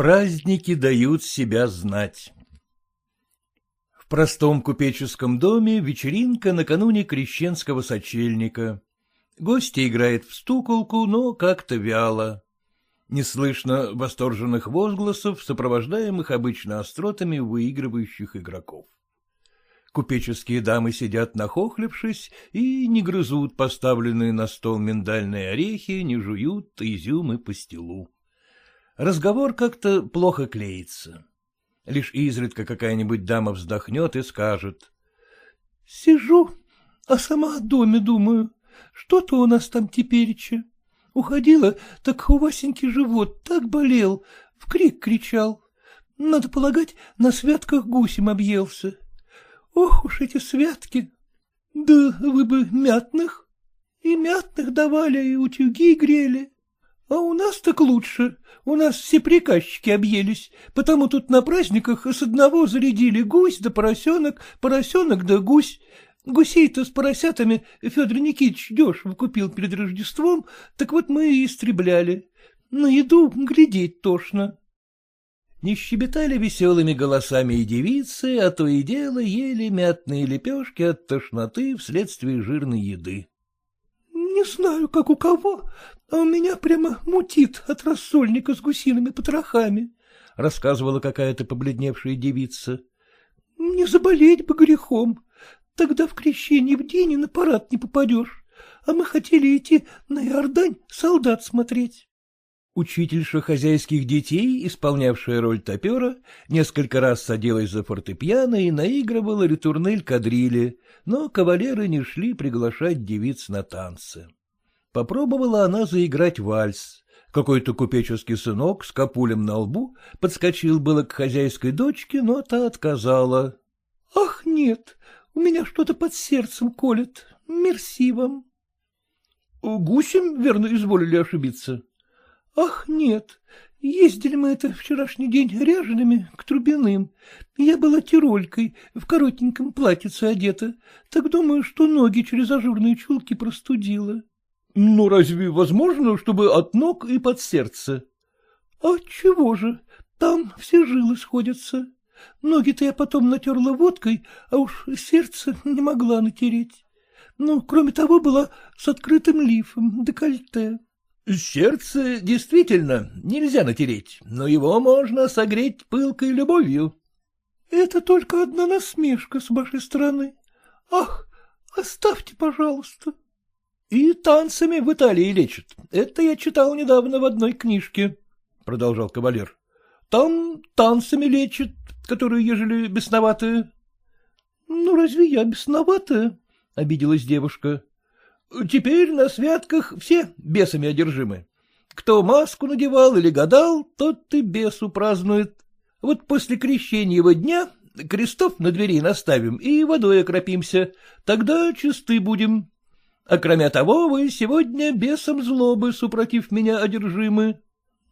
Праздники дают себя знать. В простом купеческом доме вечеринка накануне крещенского сочельника. Гости играет в стуколку, но как-то вяло. Не слышно восторженных возгласов, сопровождаемых обычно остротами выигрывающих игроков. Купеческие дамы сидят нахохлившись и не грызут поставленные на стол миндальные орехи, не жуют изюм и пастилу. Разговор как-то плохо клеится. Лишь изредка какая-нибудь дама вздохнет и скажет. — Сижу, а сама о доме думаю. Что-то у нас там тепереча. Уходила, так у Васеньки живот так болел, в крик кричал. Надо полагать, на святках гусем объелся. Ох уж эти святки! Да вы бы мятных. И мятных давали, и утюги грели. А у нас так лучше. У нас все приказчики объелись, потому тут на праздниках с одного зарядили гусь да поросенок, поросенок да гусь. Гусей-то с поросятами Федор Никитич дешево купил перед Рождеством, так вот мы и истребляли. На еду глядеть тошно. Не щебетали веселыми голосами и девицы, а то и дело ели мятные лепешки от тошноты вследствие жирной еды. — Не знаю, как у кого, а у меня прямо мутит от рассольника с гусиными потрохами, — рассказывала какая-то побледневшая девица. — Не заболеть бы грехом, тогда в крещении в день и на парад не попадешь, а мы хотели идти на Иордань солдат смотреть. Учительша хозяйских детей, исполнявшая роль топера, несколько раз садилась за фортепиано и наигрывала ретурнель кадрили, но кавалеры не шли приглашать девиц на танцы. Попробовала она заиграть вальс. Какой-то купеческий сынок с капулем на лбу подскочил было к хозяйской дочке, но та отказала. — Ах, нет, у меня что-то под сердцем колет. Мерси вам. — Гусем, верно, изволили ошибиться? — Ах, нет, ездили мы это вчерашний день ряжеными к Трубиным. Я была тиролькой, в коротеньком платьице одета, так думаю, что ноги через ажурные чулки простудила. — Ну, разве возможно, чтобы от ног и под сердце? — А чего же, там все жилы сходятся. Ноги-то я потом натерла водкой, а уж сердце не могла натереть. Ну, кроме того, была с открытым лифом, декольте. Сердце действительно нельзя натереть, но его можно согреть пылкой любовью. — Это только одна насмешка с вашей стороны. Ах, оставьте, пожалуйста. — И танцами в Италии лечат. Это я читал недавно в одной книжке, — продолжал кавалер. — Там танцами лечат, которые, ежели бесноватые. — Ну, разве я бесноватая? — обиделась девушка. Теперь на святках все бесами одержимы. Кто маску надевал или гадал, тот и бесу празднует. Вот после крещеньего дня крестов на двери наставим и водой окропимся, тогда чисты будем. А кроме того, вы сегодня бесом злобы, супротив меня, одержимы.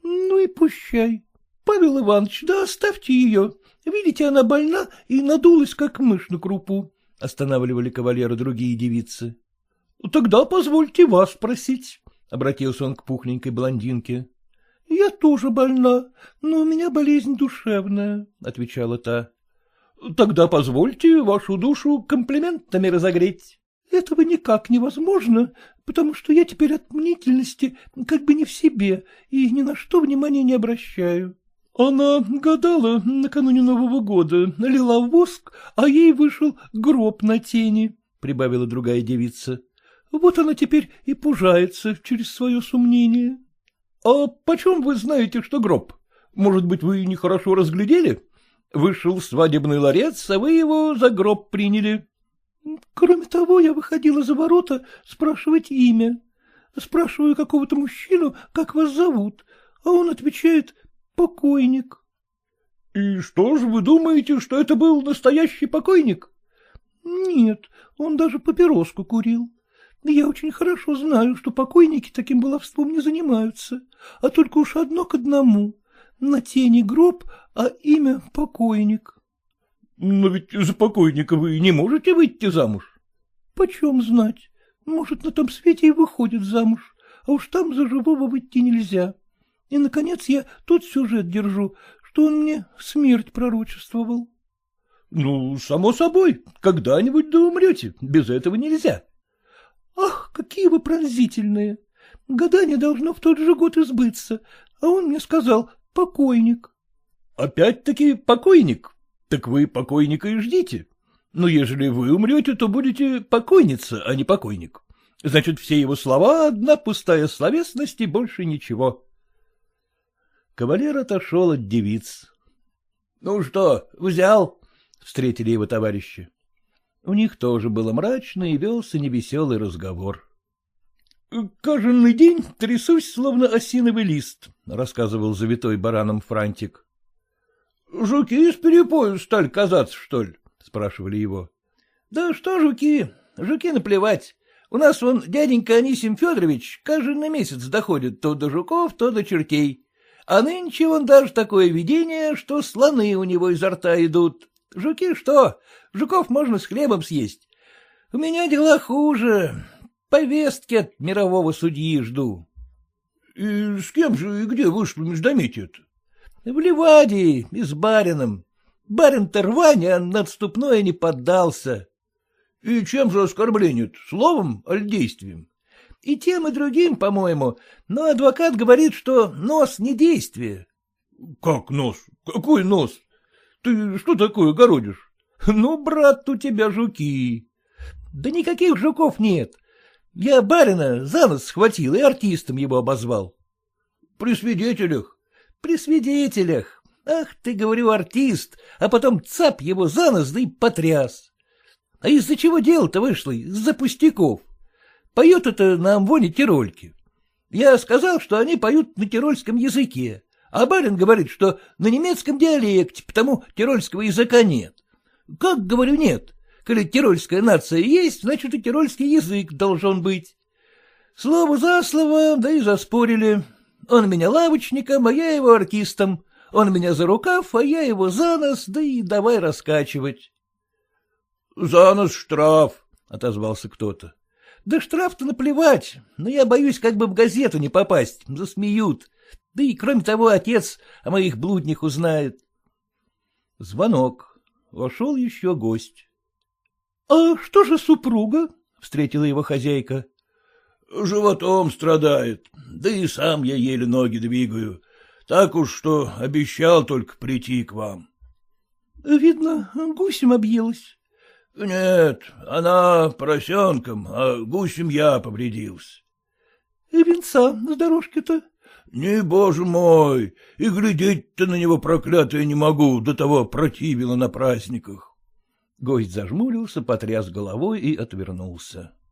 Ну и пущай. Павел Иванович, да оставьте ее. Видите, она больна и надулась, как мышь на крупу, — останавливали кавалера другие девицы. — Тогда позвольте вас спросить, — обратился он к пухленькой блондинке. — Я тоже больна, но у меня болезнь душевная, — отвечала та. — Тогда позвольте вашу душу комплиментами разогреть. — Этого никак невозможно, потому что я теперь от мнительности как бы не в себе и ни на что внимания не обращаю. Она гадала накануне Нового года, налила воск, а ей вышел гроб на тени, — прибавила другая девица. Вот она теперь и пужается через свое сомнение. — А почем вы знаете, что гроб? Может быть, вы нехорошо разглядели? Вышел свадебный ларец, а вы его за гроб приняли. — Кроме того, я выходила за ворота спрашивать имя. Спрашиваю какого-то мужчину, как вас зовут, а он отвечает «покойник». — И что же вы думаете, что это был настоящий покойник? — Нет, он даже папироску курил. Я очень хорошо знаю, что покойники таким баловством не занимаются, а только уж одно к одному. На тени гроб, а имя покойник. — Но ведь за покойника вы не можете выйти замуж? — Почем знать? Может, на том свете и выходит замуж, а уж там за живого выйти нельзя. И, наконец, я тот сюжет держу, что он мне смерть пророчествовал. — Ну, само собой, когда-нибудь да умрете, без этого нельзя. — Ах, какие вы пронзительные! Гадание должно в тот же год избыться, а он мне сказал «покойник». — Опять-таки покойник? Так вы покойника и ждите. Но ежели вы умрете, то будете покойница, а не покойник. Значит, все его слова — одна пустая словесность и больше ничего. Кавалер отошел от девиц. — Ну что, взял? — встретили его товарищи. У них тоже было мрачно и велся невеселый разговор. — Каждый день трясусь, словно осиновый лист, — рассказывал завитой бараном Франтик. — Жуки с перепою стали казаться, что ли? — спрашивали его. — Да что жуки? Жуки наплевать. У нас вон дяденька Анисим Федорович каждый на месяц доходит то до жуков, то до чертей. А нынче он даже такое видение, что слоны у него изо рта идут. Жуки что? Жуков можно с хлебом съесть. У меня дела хуже. Повестки от мирового судьи жду. — И с кем же и где вышло междометие-то? — В Ливаде и с барином. Барин-то рвань, а на отступное не поддался. — И чем же оскорбление Словом, аль действием? — И тем, и другим, по-моему, но адвокат говорит, что нос не действие. — Как нос? Какой нос? Ты что такое городишь? Ну, брат, у тебя жуки. Да никаких жуков нет. Я барина за нос схватил и артистом его обозвал. При свидетелях? При свидетелях. Ах ты, говорю, артист, а потом цап его за нос, да и потряс. А из-за чего дело-то вышло? Из-за пустяков. Поют это на амвоне тирольки. Я сказал, что они поют на тирольском языке, а барин говорит, что на немецком диалекте, потому тирольского языка нет. Как, говорю, нет? Коли тирольская нация есть, значит, и тирольский язык должен быть. Слово за слово, да и заспорили. Он меня лавочником, а я его артистом. Он меня за рукав, а я его за нос, да и давай раскачивать. — За нос штраф, — отозвался кто-то. — Да штраф-то наплевать, но я боюсь как бы в газету не попасть, засмеют. Да и, кроме того, отец о моих блуднях узнает. Звонок. Вошел еще гость. — А что же супруга? — встретила его хозяйка. — Животом страдает, да и сам я еле ноги двигаю. Так уж что обещал только прийти к вам. — Видно, гусем объелась. — Нет, она поросенком, а гусем я повредился. — Венца с дорожки-то? — Не, боже мой, и глядеть-то на него проклятое не могу, до того противило на праздниках. Гость зажмурился, потряс головой и отвернулся.